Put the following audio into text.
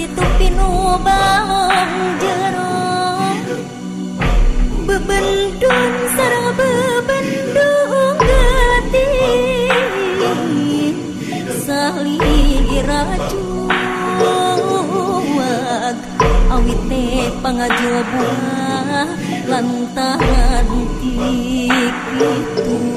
situ pinubang jero. Bebendung sarang bebendung gati. Sahli racuwag awit te pangajoba lantaran tikitu.